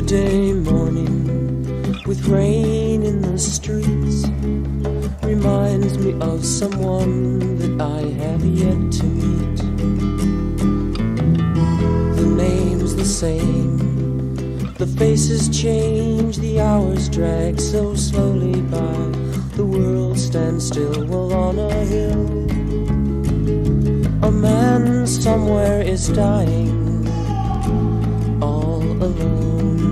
Saturday morning with rain in the streets reminds me of someone that I have yet to meet. The name's the same, the faces change, the hours drag so slowly by. The world stands still while on a hill. A man somewhere is dying all alone.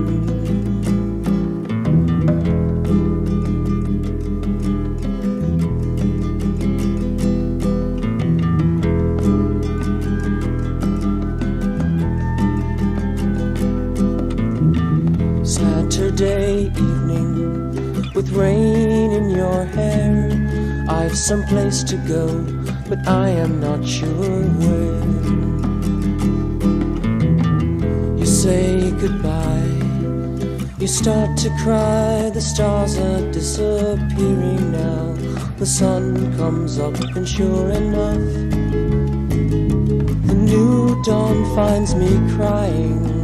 Saturday evening with rain in your hair. I've some place to go, but I am not sure where. You say goodbye, you start to cry. The stars are disappearing now. The sun comes up, and sure enough, the new dawn finds me crying